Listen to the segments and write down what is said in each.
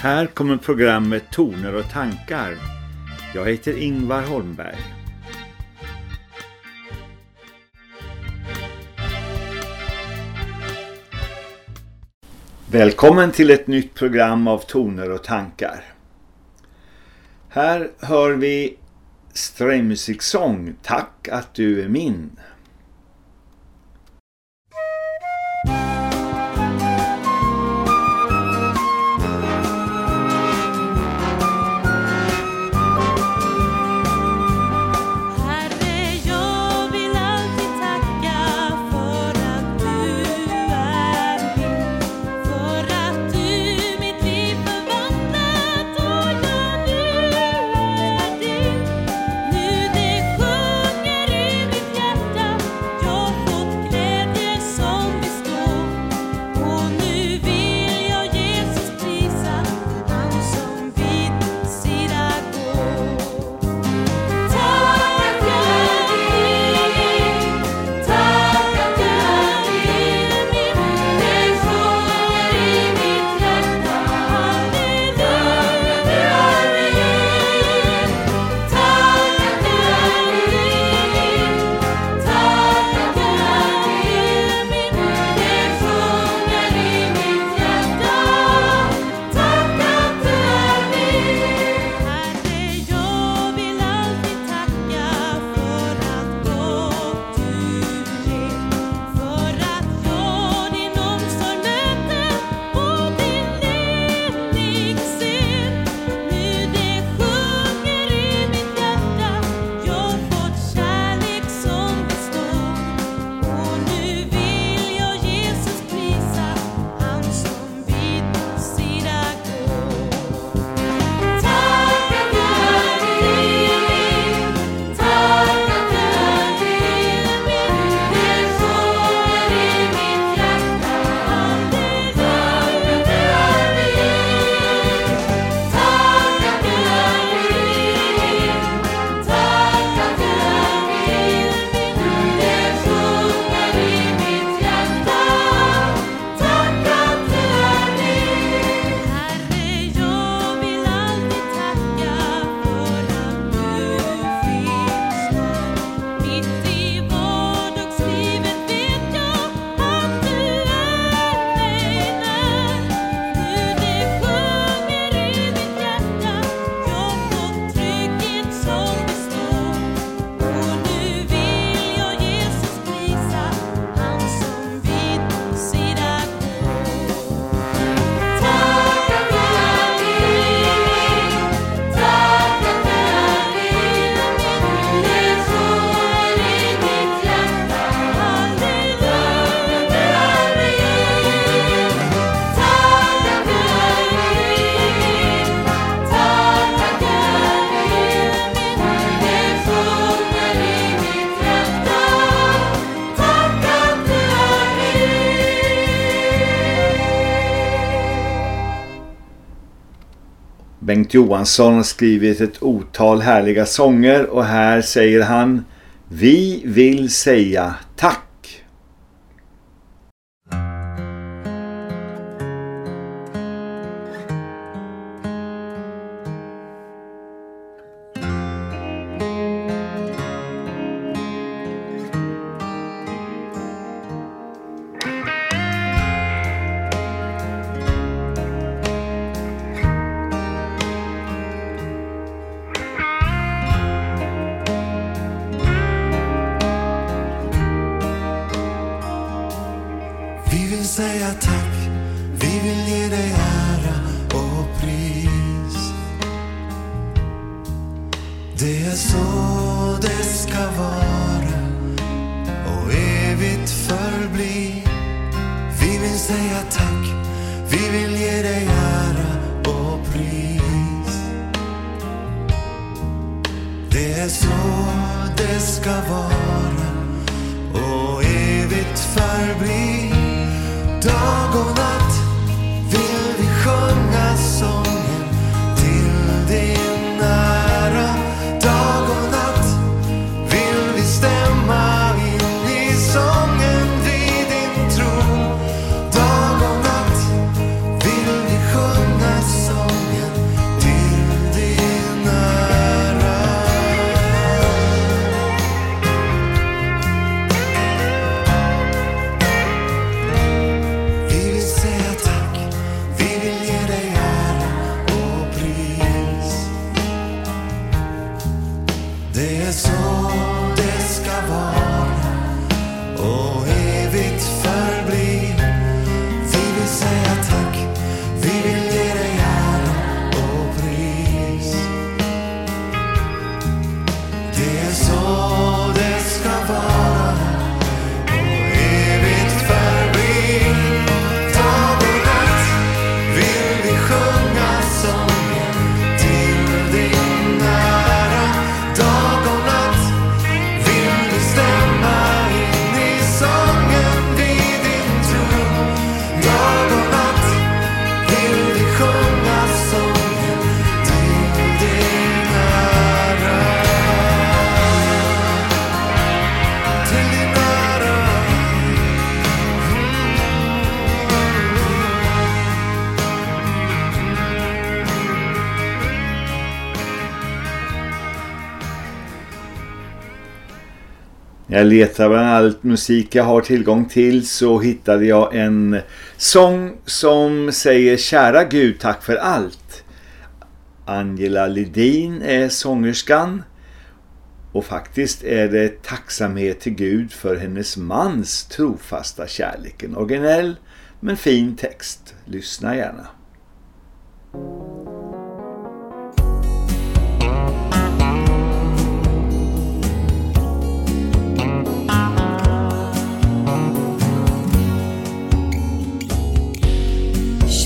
Här kommer programmet Toner och tankar. Jag heter Ingvar Holmberg. Välkommen till ett nytt program av Toner och tankar. Här hör vi Strängmusiksång Tack att du är min. Bengt Johansson har skrivit ett otal härliga sånger och här säger han Vi vill säga tack. När jag letade bland allt musik jag har tillgång till så hittade jag en sång som säger Kära Gud, tack för allt. Angela Lidin är sångerskan och faktiskt är det tacksamhet till Gud för hennes mans trofasta kärleken. Originell men fin text. Lyssna gärna.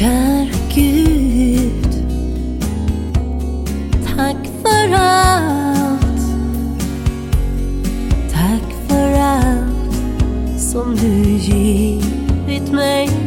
Kära Gud, tack för allt. Tack för allt som du givit mig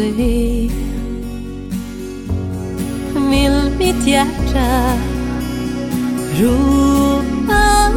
sig vill mitt hjärta ropa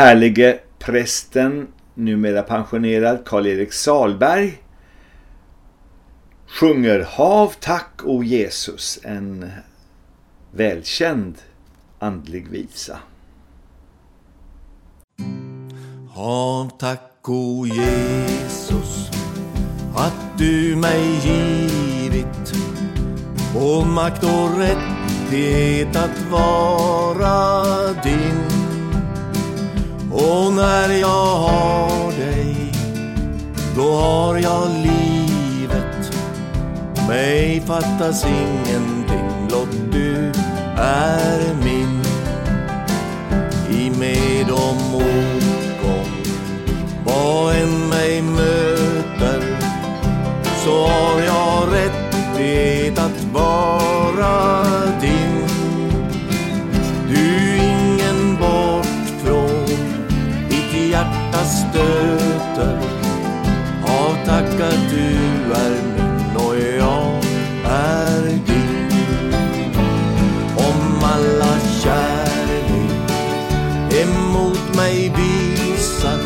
härlige prästen, numera pensionerad Karl-Erik Salberg, sjunger Hav tack o Jesus, en välkänd andlig visa. Hav tack, o Jesus, att du mig givit och makt och rättighet att vara din. Och när jag har dig, då har jag livet. Mig fattas ingenting, blott du är min. I med och motgång, vad än mig möter, så har jag rättighet att vara stöter av tack att du är min och jag är din. Om alla kärlek emot mig visar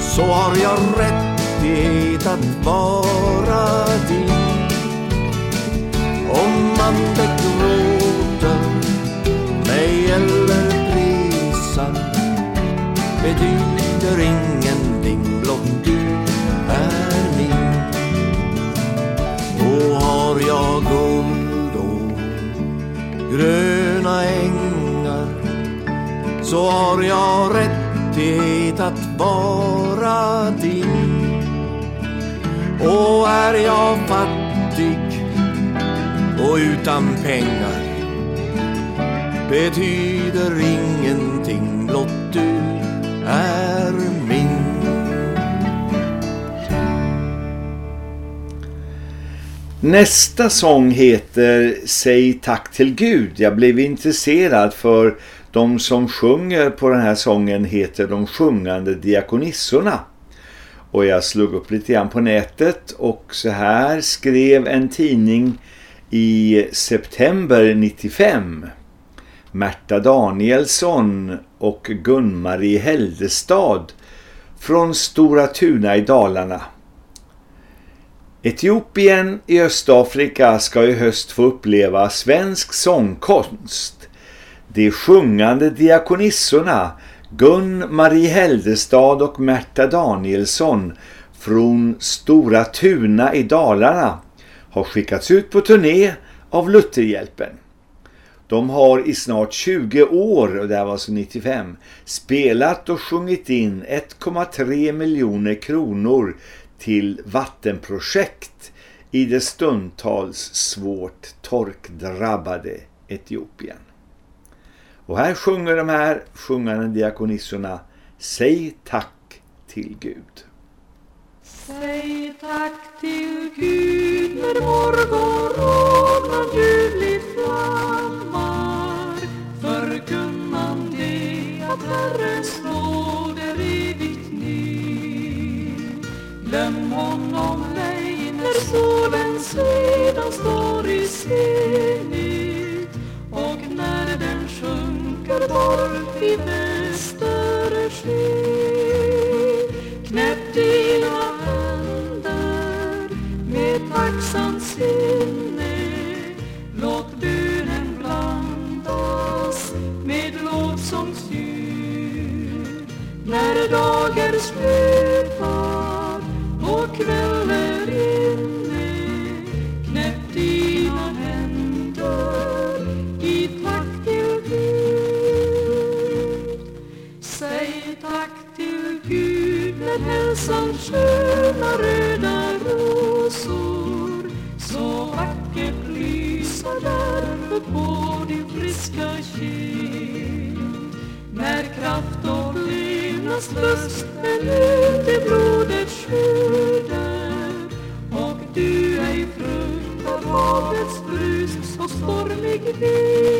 så har jag rättighet att vara så har jag rättighet att vara din. Och är jag fattig och utan pengar betyder ingenting blott du är min. Nästa sång heter Säg tack till Gud. Jag blev intresserad för de som sjunger på den här sången heter de sjungande diakonissorna. Och jag slog upp lite grann på nätet och så här skrev en tidning i september 95. Märta Danielsson och Gun-Marie Heldestad från Stora Tuna i Dalarna. Etiopien i Östafrika ska i höst få uppleva svensk sångkonst. De sjungande diakonissorna Gun-Marie Heldestad och Märta Danielsson från Stora Tuna i Dalarna har skickats ut på turné av Lutherhjälpen. De har i snart 20 år, och det här var alltså 95, spelat och sjungit in 1,3 miljoner kronor till vattenprojekt i det stundtals svårt torkdrabbade Etiopien. Och här sjunger de här sjungande diakonissorna Säg tack till Gud. Säg tack till Gud när morgonrodnad ljuvligt flammar Förkunnan det att Herrens nåd är evigt ny Glöm honom ej när solen sedan står i zenit sjunker bort i västersken Knäpp dina händer med tacksamt sinne. Låt bönen blandas med lovsångsljud När dagar slutar och kvällen som sköna röda rosor så vackert lyser där på din friska kind. När kraft och levnadslust är ut i blodet skördar och du ej fruktar havets brus och stormig vind.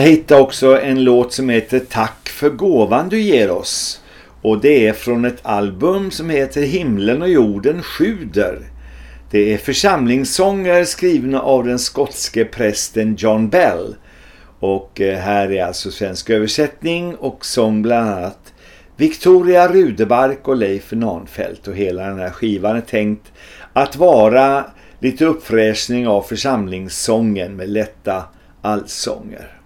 Jag hittade också en låt som heter Tack för gåvan du ger oss. Och det är från ett album som heter Himlen och jorden sjuder. Det är församlingssånger skrivna av den skotske prästen John Bell. Och eh, här är alltså svensk översättning och sång bland annat Victoria Rudebark och Leif Nanfält. Och hela den här skivan är tänkt att vara lite uppfräschning av församlingssången med lätta allsånger.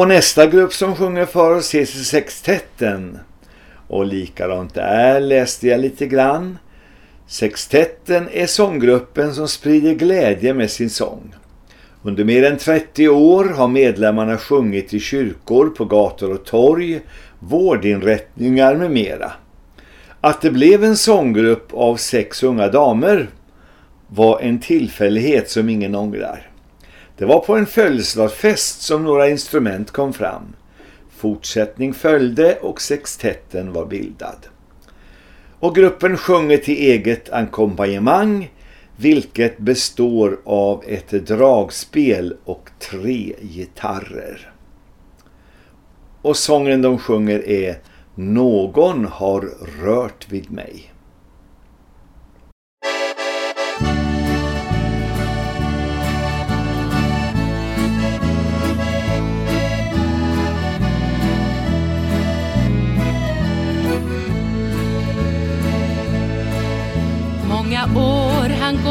Och nästa grupp som sjunger för oss är Sextetten. Och likadant där läste jag lite grann. Sextetten är sånggruppen som sprider glädje med sin sång. Under mer än 30 år har medlemmarna sjungit i kyrkor, på gator och torg, vårdinrättningar med mera. Att det blev en sånggrupp av sex unga damer var en tillfällighet som ingen ångrar. Det var på en födelsedagsfest som några instrument kom fram. Fortsättning följde och sextetten var bildad. Och gruppen sjunger till eget ackompanjemang vilket består av ett dragspel och tre gitarrer. Och sången de sjunger är Någon har rört vid mig.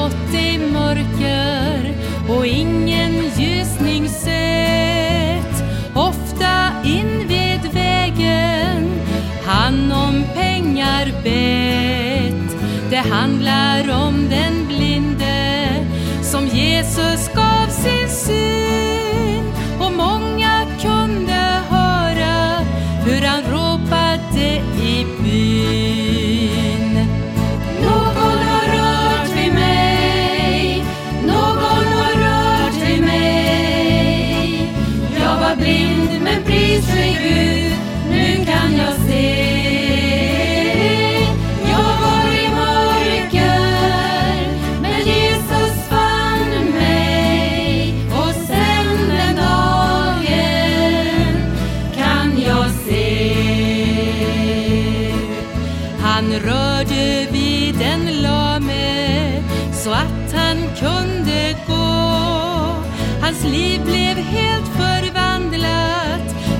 Gått i mörker och ingen ljusning sett. Ofta invid vägen han om pengar bett. Det handlar om den blinde som Jesus gav sin syn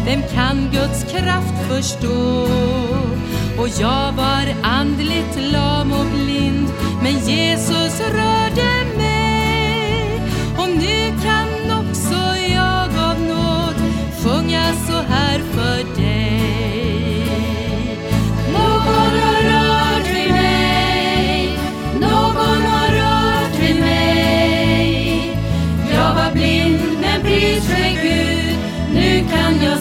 Vem kan Guds kraft förstå? Och jag var andligt lam och blind, men Jesus rörde nu kan jag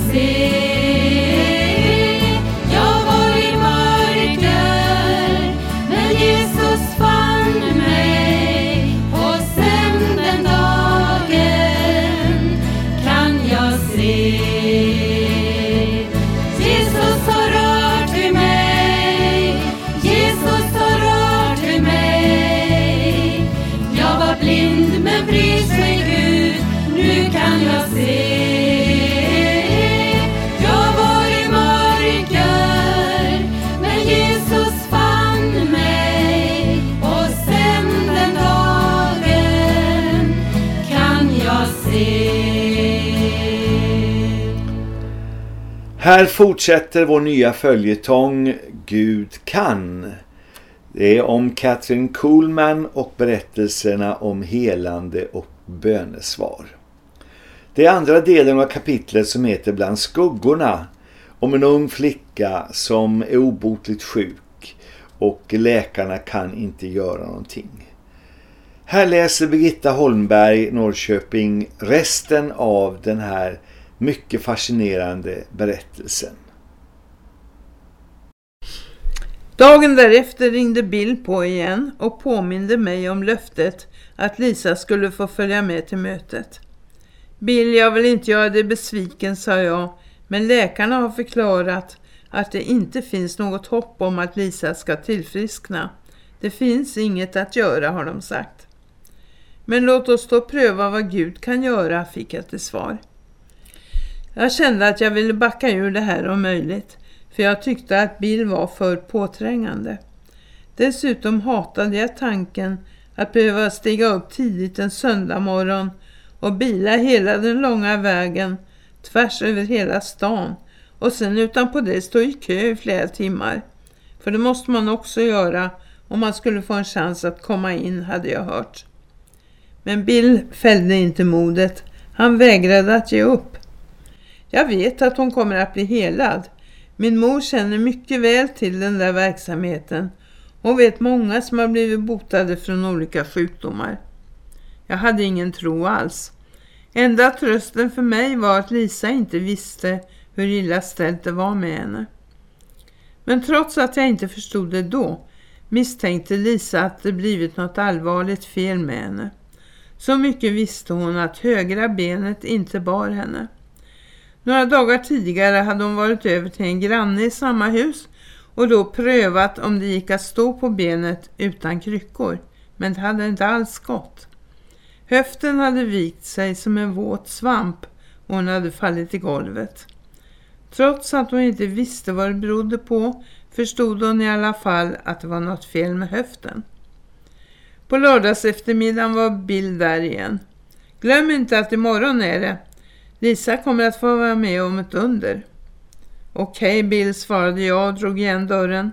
Här fortsätter vår nya följetong Gud kan. Det är om Catherine Kuhlman och berättelserna om helande och bönesvar. Det är andra delen av kapitlet som heter Bland skuggorna om en ung flicka som är obotligt sjuk och läkarna kan inte göra någonting. Här läser Birgitta Holmberg Norrköping resten av den här mycket fascinerande berättelsen. Dagen därefter ringde Bill på igen och påminde mig om löftet att Lisa skulle få följa med till mötet. Bill, jag vill inte göra dig besviken, sa jag, men läkarna har förklarat att det inte finns något hopp om att Lisa ska tillfriskna. Det finns inget att göra, har de sagt. Men låt oss då pröva vad Gud kan göra, fick jag till svar. Jag kände att jag ville backa ur det här om möjligt, för jag tyckte att Bill var för påträngande. Dessutom hatade jag tanken att behöva stiga upp tidigt en söndag morgon och bila hela den långa vägen tvärs över hela stan och sen utanpå det stå i kö i flera timmar. För det måste man också göra om man skulle få en chans att komma in, hade jag hört. Men Bill fällde inte modet. Han vägrade att ge upp. Jag vet att hon kommer att bli helad. Min mor känner mycket väl till den där verksamheten. Hon vet många som har blivit botade från olika sjukdomar. Jag hade ingen tro alls. Enda trösten för mig var att Lisa inte visste hur illa ställt det var med henne. Men trots att jag inte förstod det då misstänkte Lisa att det blivit något allvarligt fel med henne. Så mycket visste hon att högra benet inte bar henne. Några dagar tidigare hade hon varit över till en granne i samma hus och då prövat om det gick att stå på benet utan kryckor. Men det hade inte alls gått. Höften hade vikt sig som en våt svamp och hon hade fallit i golvet. Trots att hon inte visste vad det berodde på förstod hon i alla fall att det var något fel med höften. På lördags eftermiddagen var Bill där igen. Glöm inte att imorgon är det. Lisa kommer att få vara med om ett under. Okej, okay, Bill, svarade jag och drog igen dörren.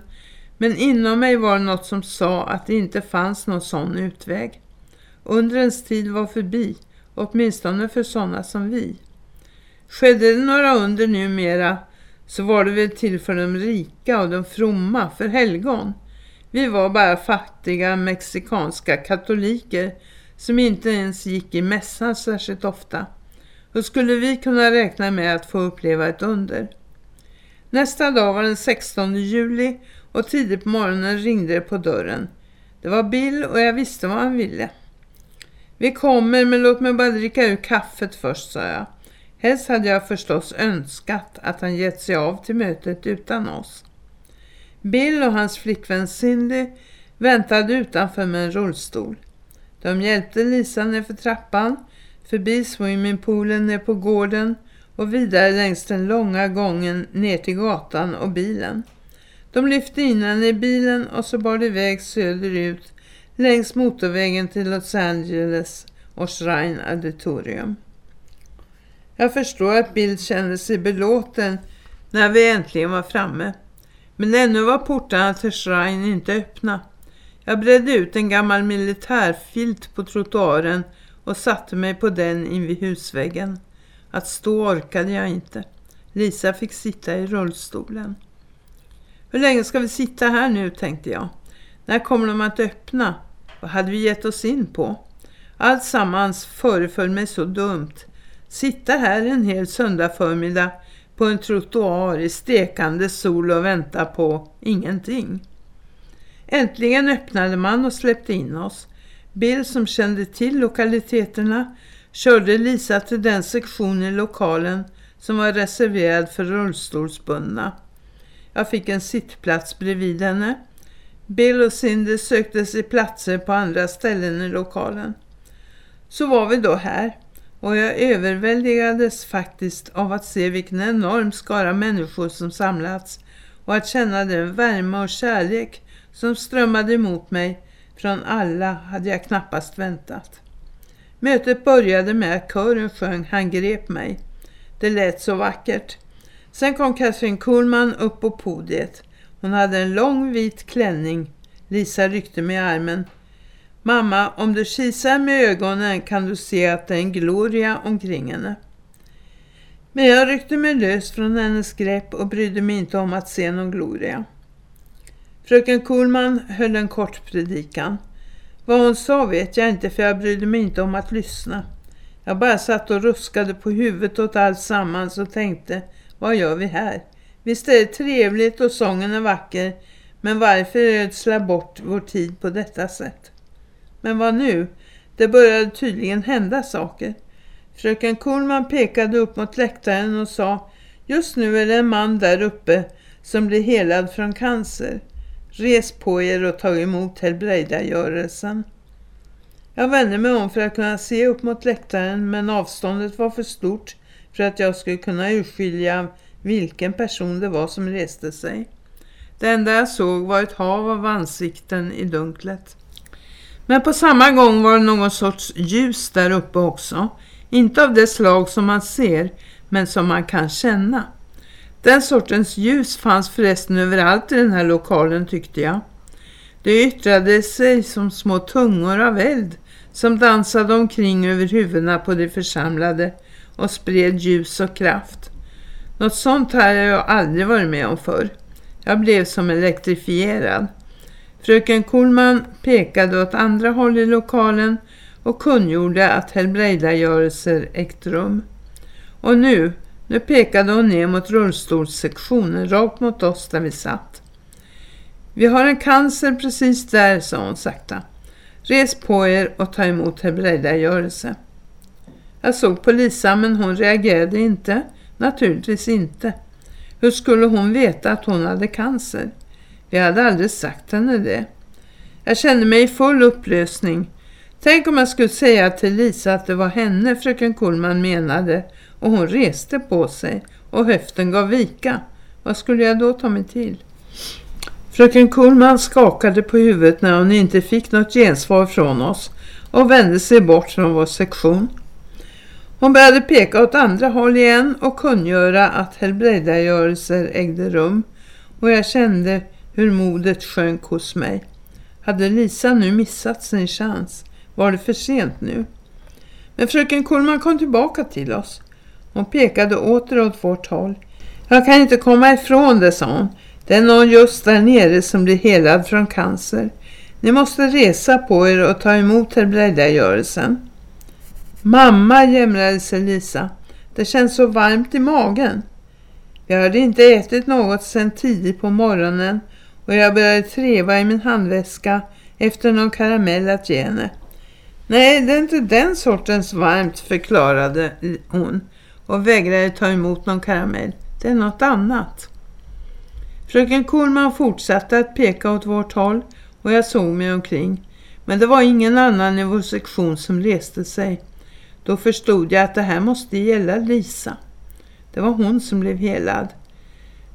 Men inom mig var det något som sa att det inte fanns någon sån utväg. Undrens tid var förbi, åtminstone för sådana som vi. Skedde det några under numera så var det väl till för de rika och de fromma, för helgon. Vi var bara fattiga mexikanska katoliker som inte ens gick i mässan särskilt ofta. Då skulle vi kunna räkna med att få uppleva ett under. Nästa dag var den 16 juli och tidigt på morgonen ringde det på dörren. Det var Bill och jag visste vad han ville. Vi kommer men låt mig bara dricka ur kaffet först, sa jag. Helst hade jag förstås önskat att han gett sig av till mötet utan oss. Bill och hans flickvän Cindy väntade utanför med en rullstol. De hjälpte Lisa ner för trappan, förbi swimmingpoolen ner på gården och vidare längs den långa gången ner till gatan och bilen. De lyfte in henne i bilen och så bar det iväg söderut längs motorvägen till Los Angeles och Shrine Auditorium. Jag förstår att Bill kände sig belåten när vi äntligen var framme. Men ännu var portarna till Shrine inte öppna. Jag bredde ut en gammal militärfilt på trottoaren och satte mig på den invid husväggen. Att stå orkade jag inte. Lisa fick sitta i rullstolen. Hur länge ska vi sitta här nu, tänkte jag. När kommer de att öppna? Vad hade vi gett oss in på? Allt sammans föreföll mig så dumt. Sitta här en hel söndag förmiddag på en trottoar i stekande sol och vänta på ingenting. Äntligen öppnade man och släppte in oss. Bill som kände till lokaliteterna körde Lisa till den sektion i lokalen som var reserverad för rullstolsbundna. Jag fick en sittplats bredvid henne. Bill och Cindy sökte sig platser på andra ställen i lokalen. Så var vi då här och jag överväldigades faktiskt av att se vilken enorm skara människor som samlats och att känna den värme och kärlek som strömmade emot mig från alla hade jag knappast väntat. Mötet började med att kören sjöng Han grep mig. Det lät så vackert. Sen kom Catherine Kuhlman upp på podiet. Hon hade en lång vit klänning. Lisa ryckte med armen. Mamma, om du kisar med ögonen kan du se att det är en gloria omkring henne. Men jag ryckte mig lös från hennes grepp och brydde mig inte om att se någon gloria. Fröken Kuhlman höll en kort predikan. Vad hon sa vet jag inte för jag brydde mig inte om att lyssna. Jag bara satt och ruskade på huvudet åt allt sammans och tänkte, vad gör vi här? Visst är det trevligt och sången är vacker, men varför ödsla bort vår tid på detta sätt? Men vad nu? Det började tydligen hända saker. Fröken Kuhlman pekade upp mot läktaren och sa, just nu är det en man där uppe som blir helad från cancer. Res på er och ta emot helbrägdagörelsen. Jag vände mig om för att kunna se upp mot läktaren men avståndet var för stort för att jag skulle kunna urskilja vilken person det var som reste sig. Det enda jag såg var ett hav av ansikten i dunklet. Men på samma gång var det någon sorts ljus där uppe också. Inte av det slag som man ser, men som man kan känna. Den sortens ljus fanns förresten överallt i den här lokalen tyckte jag. Det yttrade sig som små tungor av eld som dansade omkring över huvudena på de församlade och spred ljus och kraft. Något sånt har jag aldrig varit med om förr. Jag blev som elektrifierad. Fröken Kohlman pekade åt andra håll i lokalen och kungjorde att helbrägdagörelser ägt rum. Och nu, nu pekade hon ner mot rullstolssektionen, rakt mot oss där vi satt. Vi har en cancer precis där, sa hon sakta. Res på er och ta emot helbrägdagörelse. Jag såg på Lisa men hon reagerade inte. Naturligtvis inte. Hur skulle hon veta att hon hade cancer? Vi hade aldrig sagt henne det. Jag kände mig i full upplösning. Tänk om jag skulle säga till Lisa att det var henne fröken Kullman menade och hon reste på sig och höften gav vika. Vad skulle jag då ta mig till? Fröken Kuhlman skakade på huvudet när hon inte fick något gensvar från oss och vände sig bort från vår sektion. Hon började peka åt andra håll igen och kungöra att helbrägdagörelser ägde rum och jag kände hur modet sjönk hos mig. Hade Lisa nu missat sin chans? Var det för sent nu? Men fröken Kuhlman kom tillbaka till oss. Hon pekade åter åt vårt håll. Jag kan inte komma ifrån det, sa hon. Det är någon just där nere som blir helad från cancer. Ni måste resa på er och ta emot helbrägdagörelsen. Mamma, jämrade sig Lisa. Det känns så varmt i magen. Jag hade inte ätit något sedan tidigt på morgonen och jag började treva i min handväska efter någon karamell att ge henne. Nej, det är inte den sortens varmt, förklarade hon och vägrade ta emot någon karamell. Det är något annat. Fröken Kuhlman fortsatte att peka åt vårt håll och jag såg mig omkring. Men det var ingen annan i vår sektion som reste sig. Då förstod jag att det här måste gälla Lisa. Det var hon som blev helad.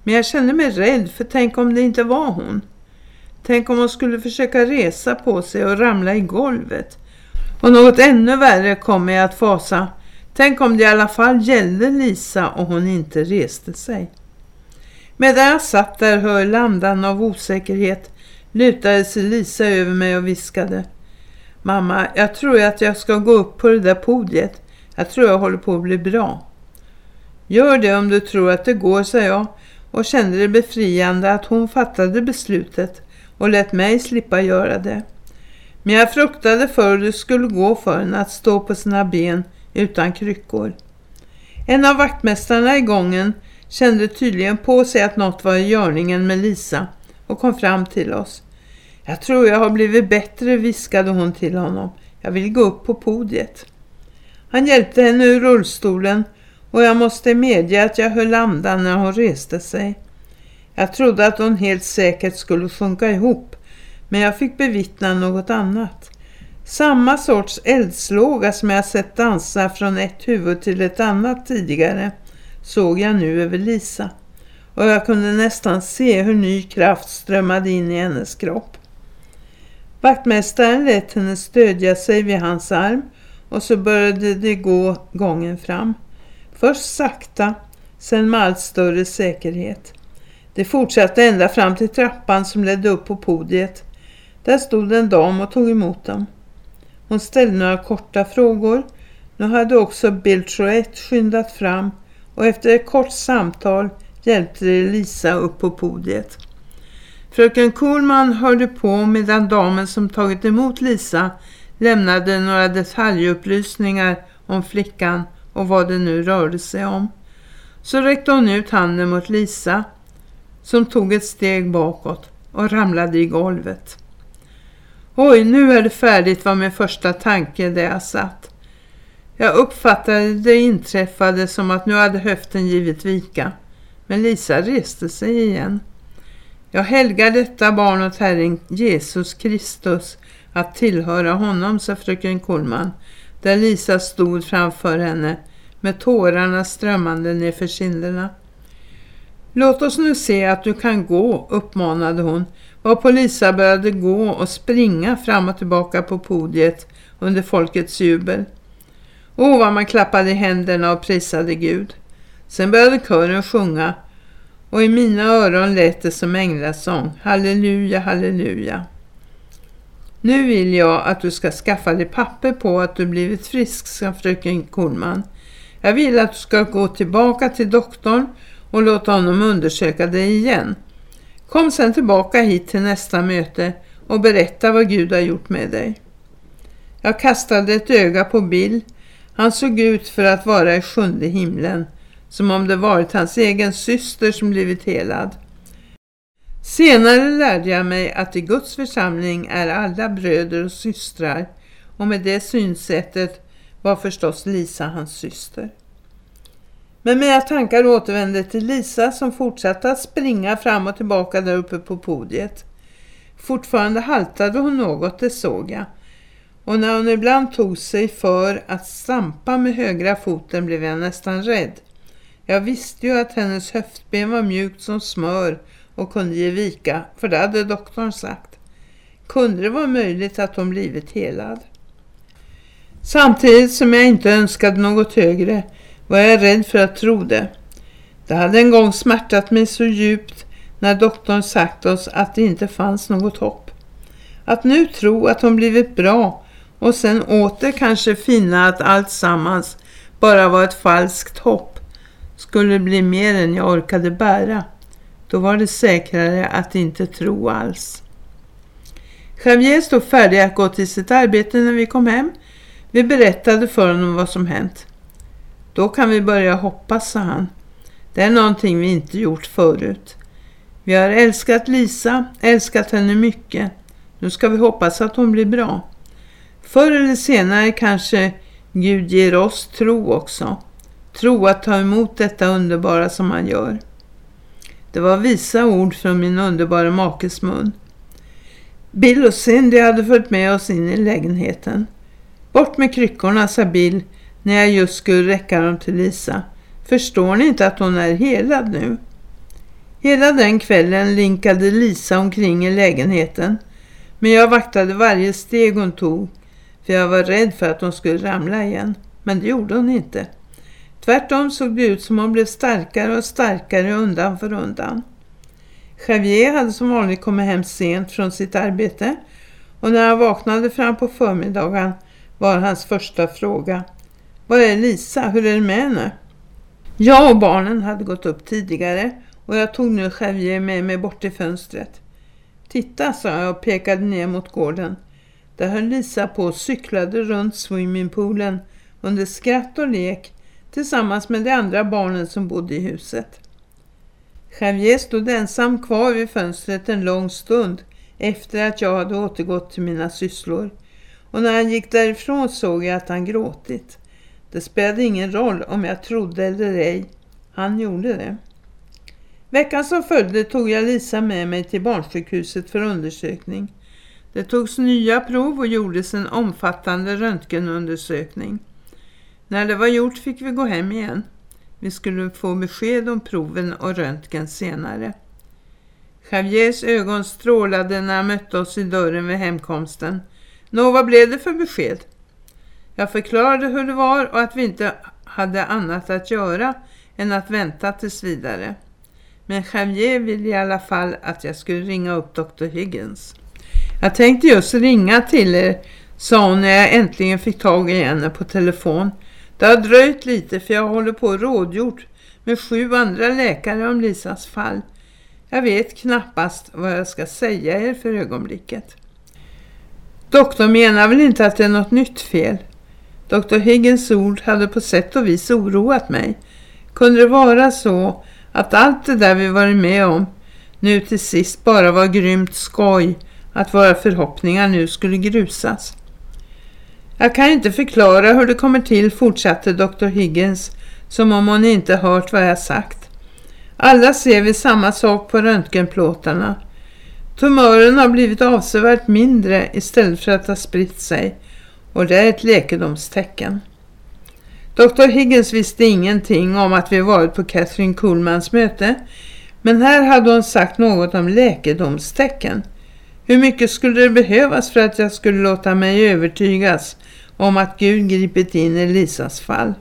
Men jag kände mig rädd för tänk om det inte var hon. Tänk om hon skulle försöka resa på sig och ramla i golvet. Och något ännu värre kommer jag att fasa. Tänk om det i alla fall gällde Lisa och hon inte reste sig. Medan jag satt där hör landan av osäkerhet lutade sig Lisa över mig och viskade. Mamma, jag tror att jag ska gå upp på det där podiet. Jag tror jag håller på att bli bra. Gör det om du tror att det går, sa jag och kände det befriande att hon fattade beslutet och lät mig slippa göra det. Men jag fruktade för hur det skulle gå för henne att stå på sina ben utan kryckor. En av vaktmästarna i gången kände tydligen på sig att något var i görningen med Lisa och kom fram till oss. Jag tror jag har blivit bättre, viskade hon till honom. Jag vill gå upp på podiet. Han hjälpte henne ur rullstolen och jag måste medge att jag höll andan när hon reste sig. Jag trodde att hon helt säkert skulle sjunka ihop men jag fick bevittna något annat. Samma sorts eldslåga som jag sett dansa från ett huvud till ett annat tidigare såg jag nu över Lisa och jag kunde nästan se hur ny kraft strömmade in i hennes kropp. Vaktmästaren lät henne stödja sig vid hans arm och så började det gå gången fram. Först sakta, sen med allt större säkerhet. Det fortsatte ända fram till trappan som ledde upp på podiet. Där stod en dam och tog emot dem. Hon ställde några korta frågor. Nu hade också Bill Troett skyndat fram och efter ett kort samtal hjälpte det Lisa upp på podiet. Fröken Kohlman hörde på medan damen som tagit emot Lisa lämnade några detaljupplysningar om flickan och vad det nu rörde sig om. Så räckte hon ut handen mot Lisa som tog ett steg bakåt och ramlade i golvet. Oj, nu är det färdigt var min första tanke där jag satt. Jag uppfattade det inträffade som att nu hade höften givit vika. Men Lisa reste sig igen. Jag helgar detta barn åt Herren Jesus Kristus att tillhöra honom, sa fröken Kolman. där Lisa stod framför henne med tårarna strömmande nerför kinderna. Låt oss nu se att du kan gå, uppmanade hon, och Lisa började gå och springa fram och tillbaka på podiet under folkets jubel. Och vad man klappade i händerna och prisade Gud. Sen började kören sjunga och i mina öron lät det som änglasång. Halleluja, halleluja. Nu vill jag att du ska skaffa dig papper på att du blivit frisk, sa fröken Kohlman. Jag vill att du ska gå tillbaka till doktorn och låta honom undersöka dig igen. Kom sen tillbaka hit till nästa möte och berätta vad Gud har gjort med dig. Jag kastade ett öga på Bill. Han såg ut för att vara i sjunde himlen, som om det varit hans egen syster som blivit helad. Senare lärde jag mig att i Guds församling är alla bröder och systrar och med det synsättet var förstås Lisa hans syster. Men mina tankar återvände till Lisa som fortsatte att springa fram och tillbaka där uppe på podiet. Fortfarande haltade hon något, det såg jag. Och när hon ibland tog sig för att stampa med högra foten blev jag nästan rädd. Jag visste ju att hennes höftben var mjukt som smör och kunde ge vika, för det hade doktorn sagt. Kunde det vara möjligt att hon blivit helad? Samtidigt som jag inte önskade något högre var jag rädd för att tro det. Det hade en gång smärtat mig så djupt när doktorn sagt oss att det inte fanns något hopp. Att nu tro att hon blivit bra och sen åter kanske finna att allt sammans bara var ett falskt hopp skulle bli mer än jag orkade bära. Då var det säkrare att inte tro alls. Javier stod färdig att gå till sitt arbete när vi kom hem. Vi berättade för honom vad som hänt. Då kan vi börja hoppas, sa han. Det är någonting vi inte gjort förut. Vi har älskat Lisa, älskat henne mycket. Nu ska vi hoppas att hon blir bra. Förr eller senare kanske Gud ger oss tro också. Tro att ta emot detta underbara som han gör. Det var visa ord från min underbara makes mun. Bill och Cindy hade följt med oss in i lägenheten. Bort med kryckorna, sa Bill när jag just skulle räcka dem till Lisa. Förstår ni inte att hon är helad nu? Hela den kvällen linkade Lisa omkring i lägenheten. Men jag vaktade varje steg hon tog. För jag var rädd för att hon skulle ramla igen. Men det gjorde hon inte. Tvärtom såg det ut som hon blev starkare och starkare undan för undan. Javier hade som vanligt kommit hem sent från sitt arbete. Och när han vaknade fram på förmiddagen var hans första fråga. Var är Lisa? Hur är det med henne? Jag och barnen hade gått upp tidigare och jag tog nu Javier med mig bort till fönstret. Titta, sa jag och pekade ner mot gården. Där höll Lisa på och cyklade runt swimmingpoolen under skratt och lek tillsammans med de andra barnen som bodde i huset. Javier stod ensam kvar vid fönstret en lång stund efter att jag hade återgått till mina sysslor. Och när han gick därifrån såg jag att han gråtit. Det spelade ingen roll om jag trodde eller ej. Han gjorde det. Veckan som följde tog jag Lisa med mig till barnsjukhuset för undersökning. Det togs nya prov och gjordes en omfattande röntgenundersökning. När det var gjort fick vi gå hem igen. Vi skulle få besked om proven och röntgen senare. Javiers ögon strålade när han mötte oss i dörren vid hemkomsten. Nå, vad blev det för besked? Jag förklarade hur det var och att vi inte hade annat att göra än att vänta tills vidare. Men Javier ville i alla fall att jag skulle ringa upp Dr. Higgins. Jag tänkte just ringa till er, sa hon när jag äntligen fick tag i henne på telefon. Det har dröjt lite för jag håller på rådgjort med sju andra läkare om Lisas fall. Jag vet knappast vad jag ska säga er för ögonblicket. Doktorn menar väl inte att det är något nytt fel. Dr. Higgins ord hade på sätt och vis oroat mig. Kunde det vara så att allt det där vi varit med om nu till sist bara var grymt skoj att våra förhoppningar nu skulle grusas? Jag kan inte förklara hur det kommer till, fortsatte Dr. Higgins som om hon inte hört vad jag sagt. Alla ser vi samma sak på röntgenplåtarna. Tumören har blivit avsevärt mindre istället för att ha spritt sig och det är ett läkedomstecken. Dr. Higgins visste ingenting om att vi varit på Catherine Kuhlmans möte men här hade hon sagt något om läkedomstecken. Hur mycket skulle det behövas för att jag skulle låta mig övertygas om att Gud gripit in i Lisas fall?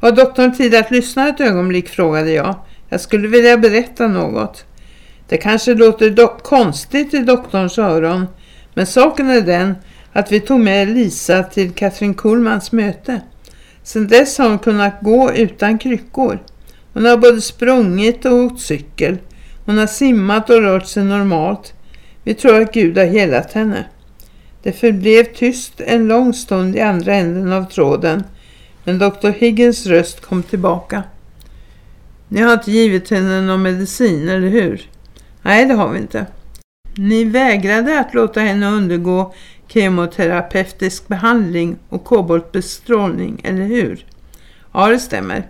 Har doktorn tid att lyssna ett ögonblick, frågade jag. Jag skulle vilja berätta något. Det kanske låter konstigt i doktorns öron, men saken är den att vi tog med Lisa till Katrin Kullmans möte. Sedan dess har hon kunnat gå utan kryckor. Hon har både sprungit och åkt cykel. Hon har simmat och rört sig normalt. Vi tror att Gud har helat henne. Det förblev tyst en lång stund i andra änden av tråden. Men Dr. Higgins röst kom tillbaka. Ni har inte givit henne någon medicin, eller hur? Nej, det har vi inte. Ni vägrade att låta henne undergå kemoterapeutisk behandling och koboltbestrålning, eller hur? Ja, det stämmer.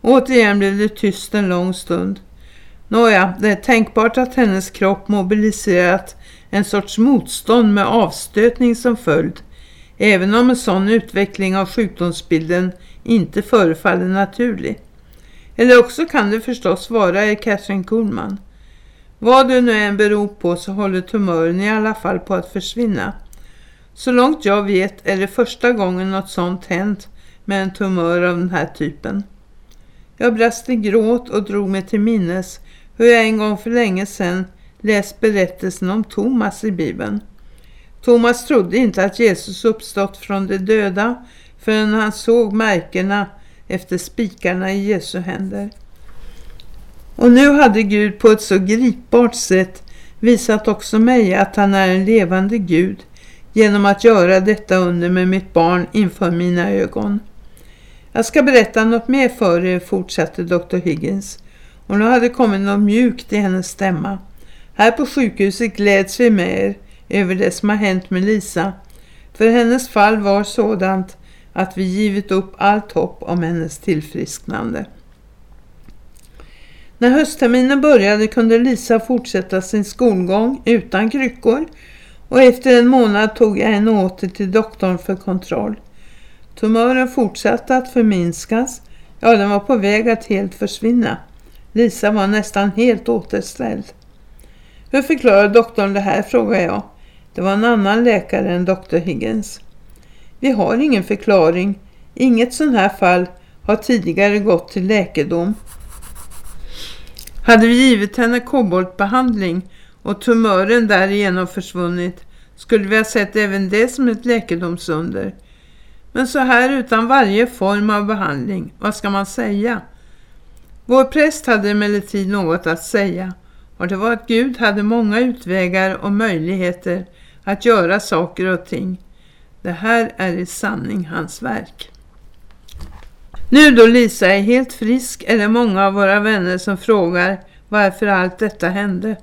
Återigen blev det tyst en lång stund. Nåja, det är tänkbart att hennes kropp mobiliserat en sorts motstånd med avstötning som följd, även om en sån utveckling av sjukdomsbilden inte förefaller naturlig. Eller också kan det förstås vara i Catherine Kuhlman. Vad det nu än beror på så håller tumören i alla fall på att försvinna. Så långt jag vet är det första gången något sånt hänt med en tumör av den här typen. Jag brast i gråt och drog mig till minnes hur jag en gång för länge sedan läst berättelsen om Thomas i Bibeln. Thomas trodde inte att Jesus uppstått från de döda förrän han såg märkena efter spikarna i Jesu händer. Och nu hade Gud på ett så gripbart sätt visat också mig att han är en levande Gud genom att göra detta under med mitt barn inför mina ögon. Jag ska berätta något mer för er, fortsatte Dr. Higgins. Och nu hade kommit något mjukt i hennes stämma. Här på sjukhuset gläds vi med er över det som har hänt med Lisa. För hennes fall var sådant att vi givit upp allt hopp om hennes tillfrisknande. När höstterminen började kunde Lisa fortsätta sin skolgång utan kryckor och efter en månad tog jag henne åter till doktorn för kontroll. Tumören fortsatte att förminskas, ja den var på väg att helt försvinna. Lisa var nästan helt återställd. Hur förklarar doktorn det här, frågar jag. Det var en annan läkare än doktor Higgins. Vi har ingen förklaring. Inget sån här fall har tidigare gått till läkedom. Hade vi givit henne koboltbehandling och tumören därigenom försvunnit skulle vi ha sett även det som ett läkedomsunder. Men så här utan varje form av behandling, vad ska man säga? Vår präst hade emellertid något att säga och det var att Gud hade många utvägar och möjligheter att göra saker och ting. Det här är i sanning hans verk. Nu då Lisa är helt frisk är det många av våra vänner som frågar varför allt detta hände.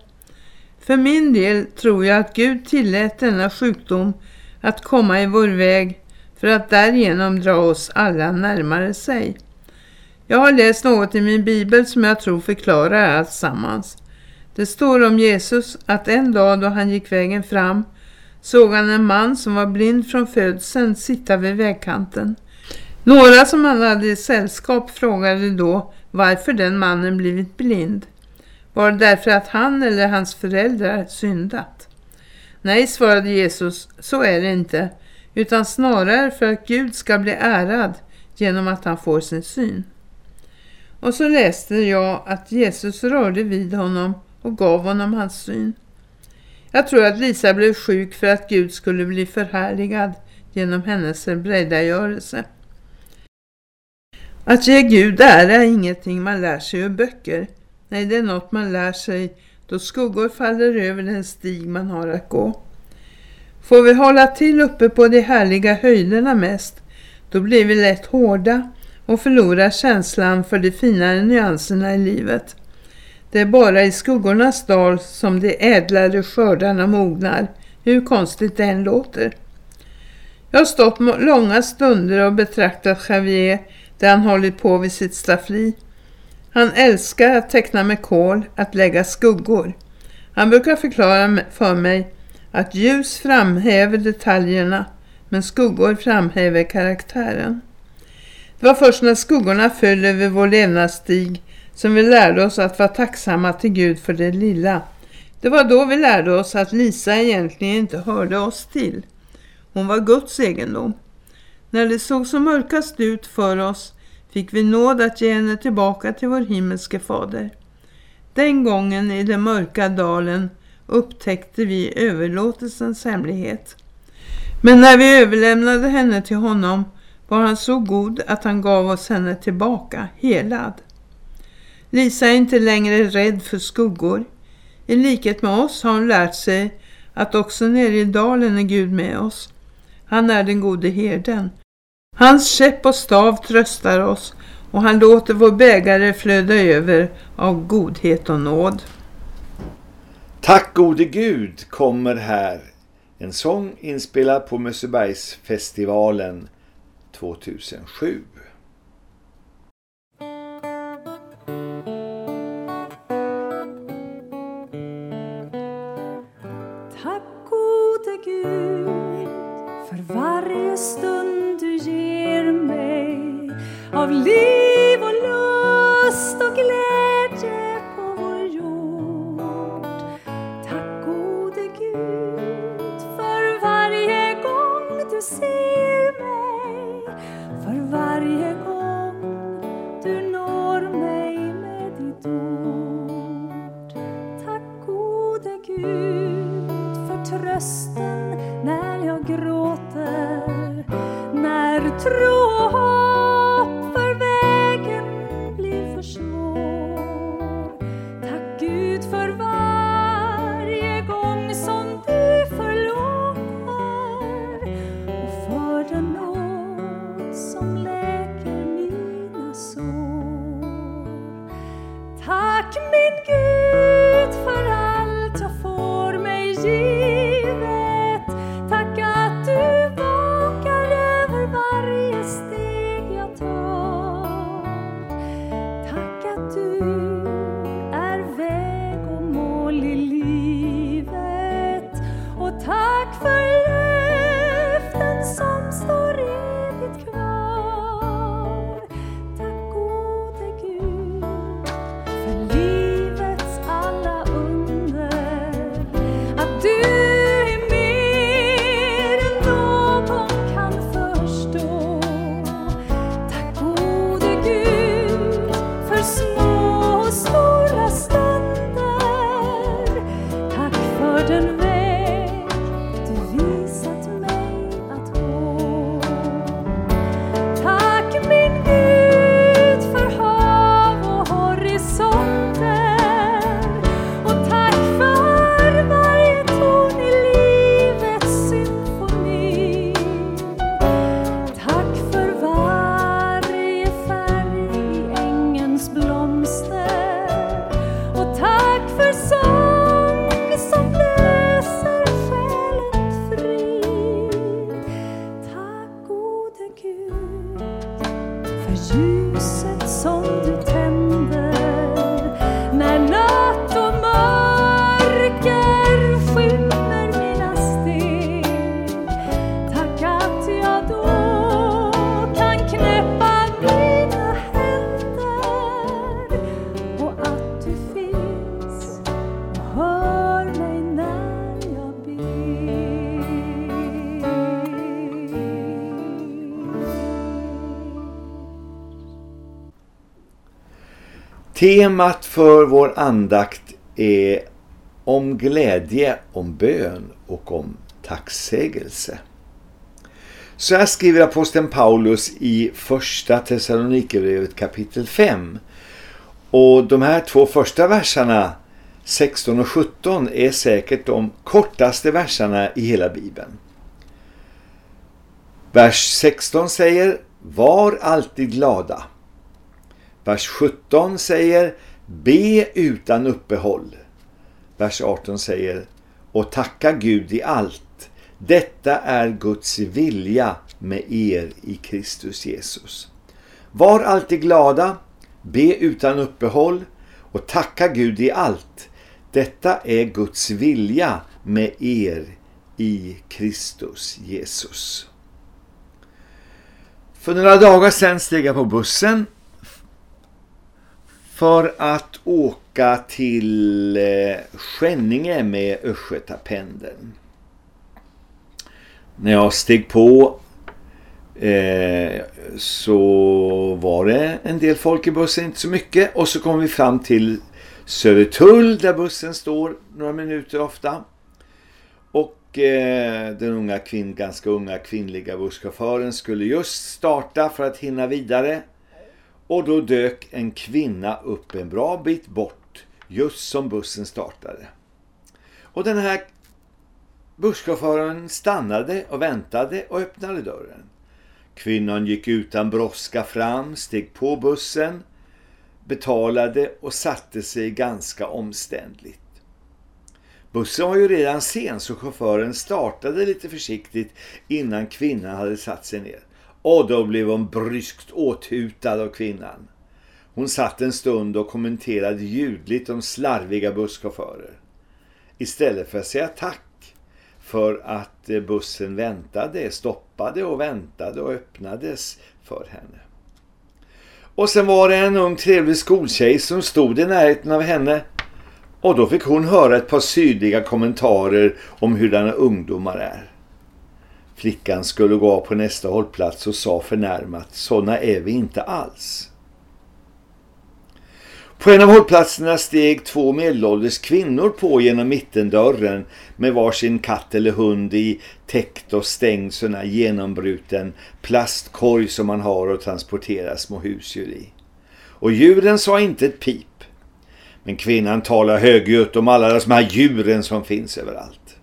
För min del tror jag att Gud tillät denna sjukdom att komma i vår väg för att därigenom dra oss alla närmare sig. Jag har läst något i min bibel som jag tror förklarar allt sammans. Det står om Jesus att en dag då han gick vägen fram såg han en man som var blind från födseln sitta vid vägkanten. Några som han hade i sällskap frågade då varför den mannen blivit blind. Var det därför att han eller hans föräldrar syndat? Nej, svarade Jesus, så är det inte, utan snarare för att Gud ska bli ärad genom att han får sin syn. Och så läste jag att Jesus rörde vid honom och gav honom hans syn. Jag tror att Lisa blev sjuk för att Gud skulle bli förhärligad genom hennes bredagörelse. Att ge Gud ära är ingenting man lär sig ur böcker. Nej, det är något man lär sig då skuggor faller över den stig man har att gå. Får vi hålla till uppe på de härliga höjderna mest, då blir vi lätt hårda och förlorar känslan för de finare nyanserna i livet. Det är bara i skuggornas dal som de ädlare skördarna mognar, hur konstigt det än låter. Jag har stått långa stunder och betraktat Javier där han hållit på vid sitt staffli. Han älskar att teckna med kol, att lägga skuggor. Han brukar förklara för mig att ljus framhäver detaljerna men skuggor framhäver karaktären. Det var först när skuggorna föll över vår levnadsstig som vi lärde oss att vara tacksamma till Gud för det lilla. Det var då vi lärde oss att Lisa egentligen inte hörde oss till. Hon var Guds egendom. När det såg så mörkast ut för oss fick vi nåd att ge henne tillbaka till vår himmelske fader. Den gången i den mörka dalen upptäckte vi överlåtelsens hemlighet. Men när vi överlämnade henne till honom var han så god att han gav oss henne tillbaka, helad. Lisa är inte längre rädd för skuggor. I likhet med oss har hon lärt sig att också nere i dalen är Gud med oss. Han är den gode herden. Hans käpp och stav tröstar oss och han låter vår bägare flöda över av godhet och nåd. Tack gode Gud kommer här. En sång inspelad på Mössebergsfestivalen 2007. Av Temat för vår andakt är om glädje, om bön och om tacksägelse. Så här skriver aposteln Paulus i första Thessalonikerbrevet kapitel 5. Och de här två första verserna, 16 och 17, är säkert de kortaste verserna i hela Bibeln. Vers 16 säger Var alltid glada. Vers 17 säger Be utan uppehåll. Vers 18 säger Och tacka Gud i allt. Detta är Guds vilja med er i Kristus Jesus. Var alltid glada, be utan uppehåll och tacka Gud i allt. Detta är Guds vilja med er i Kristus Jesus. För några dagar sedan steg jag på bussen för att åka till eh, Skänninge med Östgötapendeln. När jag steg på eh, så var det en del folk i bussen, inte så mycket. Och så kom vi fram till Södertull där bussen står några minuter ofta. Och eh, den unga kvinn, ganska unga kvinnliga busschauffören skulle just starta för att hinna vidare. Och då dök en kvinna upp en bra bit bort just som bussen startade. Och den här busschauffören stannade och väntade och öppnade dörren. Kvinnan gick utan brådska fram, steg på bussen, betalade och satte sig ganska omständligt. Bussen var ju redan sen så chauffören startade lite försiktigt innan kvinnan hade satt sig ner. Och då blev hon bryskt åthutad av kvinnan. Hon satt en stund och kommenterade ljudligt om slarviga busschaufförer. Istället för att säga tack för att eh, bussen väntade, stoppade och väntade och öppnades för henne. Och sen var det en ung trevlig skoltjej som stod i närheten av henne och då fick hon höra ett par sydliga kommentarer om hurdana ungdomar är. Flickan skulle gå av på nästa hållplats och sa förnärmat, sådana är vi inte alls. På en av hållplatserna steg två medelålders kvinnor på genom mittendörren med varsin katt eller hund i täckt och stängd sådana genombruten plastkorg som man har att transportera små husdjur i. Och djuren sa inte ett pip. Men kvinnan talar högljutt om alla de här djuren som finns överallt.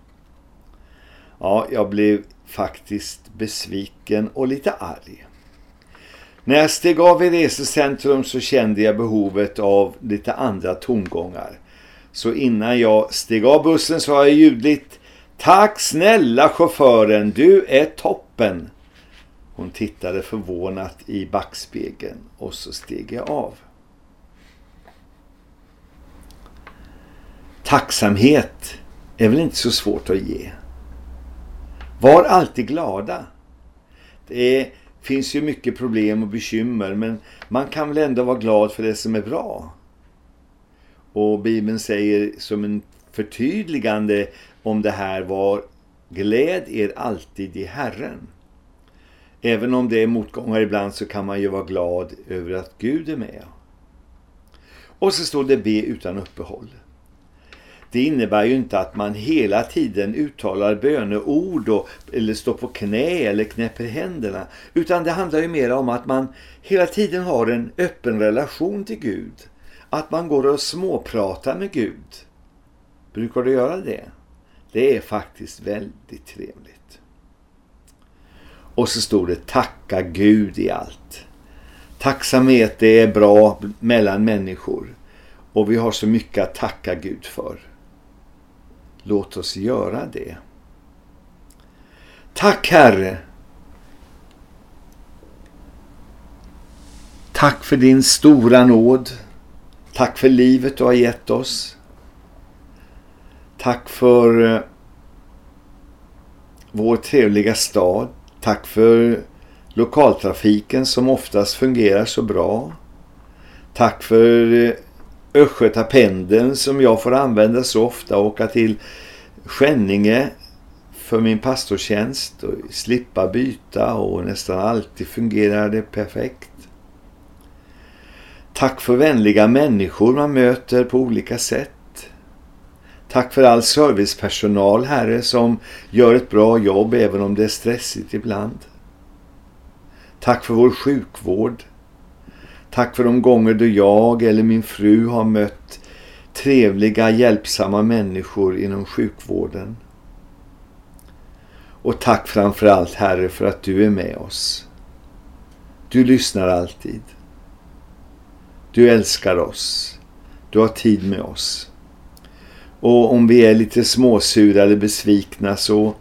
Ja, jag blev faktiskt besviken och lite arg. När jag steg av i resecentrum så kände jag behovet av lite andra tongångar. Så innan jag steg av bussen sa jag ljudligt Tack snälla chauffören, du är toppen. Hon tittade förvånat i backspegeln och så steg jag av. Tacksamhet är väl inte så svårt att ge. Var alltid glada. Det är finns ju mycket problem och bekymmer men man kan väl ändå vara glad för det som är bra. Och Bibeln säger som en förtydligande om det här var gläd er alltid i Herren. Även om det är motgångar ibland så kan man ju vara glad över att Gud är med. Och så står det be utan uppehåll. Det innebär ju inte att man hela tiden uttalar böneord och, eller står på knä eller knäpper händerna. Utan det handlar ju mer om att man hela tiden har en öppen relation till Gud. Att man går och småpratar med Gud. Brukar du göra det? Det är faktiskt väldigt trevligt. Och så står det tacka Gud i allt. Tacksamhet det är bra mellan människor. Och vi har så mycket att tacka Gud för. Låt oss göra det. Tack Herre. Tack för din stora nåd. Tack för livet du har gett oss. Tack för eh, vår trevliga stad. Tack för lokaltrafiken som oftast fungerar så bra. Tack för eh, Östgötapendeln som jag får använda så ofta och åka till Skänninge för min pastortjänst och slippa byta och nästan alltid fungerar det perfekt. Tack för vänliga människor man möter på olika sätt. Tack för all servicepersonal, Herre, som gör ett bra jobb även om det är stressigt ibland. Tack för vår sjukvård. Tack för de gånger då jag eller min fru har mött trevliga, hjälpsamma människor inom sjukvården. Och tack framförallt, Herre, för att du är med oss. Du lyssnar alltid. Du älskar oss. Du har tid med oss. Och om vi är lite småsura eller besvikna så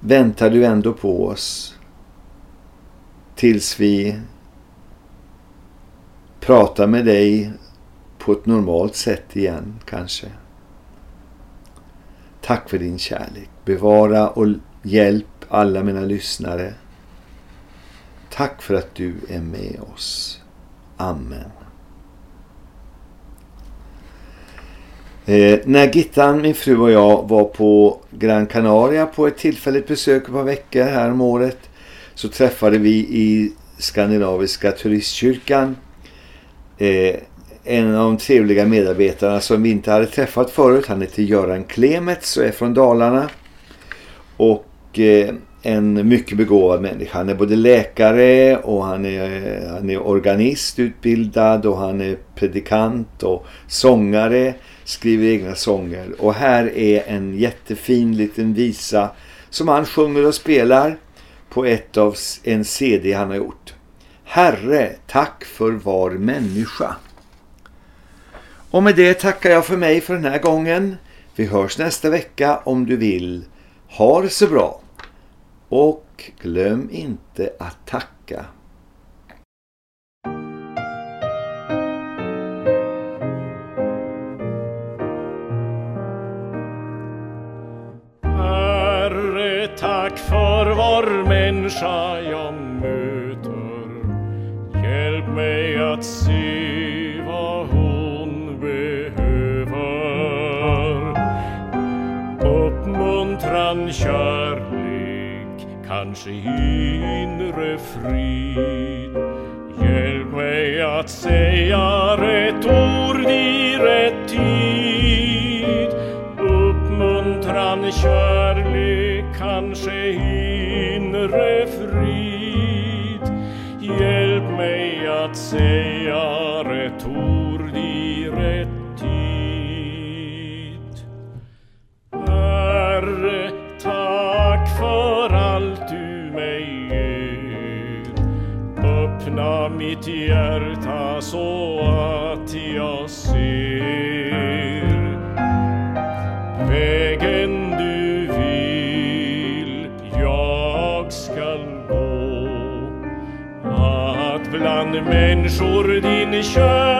väntar du ändå på oss tills vi Prata med dig på ett normalt sätt igen kanske. Tack för din kärlek. Bevara och hjälp alla mina lyssnare. Tack för att du är med oss. Amen. Eh, när Gittan, min fru och jag var på Gran Canaria på ett tillfälligt besök ett par veckor här om året så träffade vi i Skandinaviska turistkyrkan eh, en av de trevliga medarbetarna som vi inte hade träffat förut. Han heter Göran Klemets och är från Dalarna. Och eh, en mycket begåvad människa. Han är både läkare och han är, han är organist utbildad och han är predikant och sångare. Skriver egna sånger. Och här är en jättefin liten visa som han sjunger och spelar på ett av en CD han har gjort. Herre, tack för var människa. Och med det tackar jag för mig för den här gången. Vi hörs nästa vecka om du vill. Ha det så bra. Och glöm inte att tacka. Herre, tack för var människa jag mig att se vad hon behöver. Uppmuntran, kärlek, kanske inre frid. Hjälp mig att säga rätt ord i rätt tid. Uppmuntran, kärlek, kanske inre frid. Mig att säga rätt ord i rätt tid. Herre, tack för allt du mig ger. Öppna mitt hjärta så Människor din kärlek.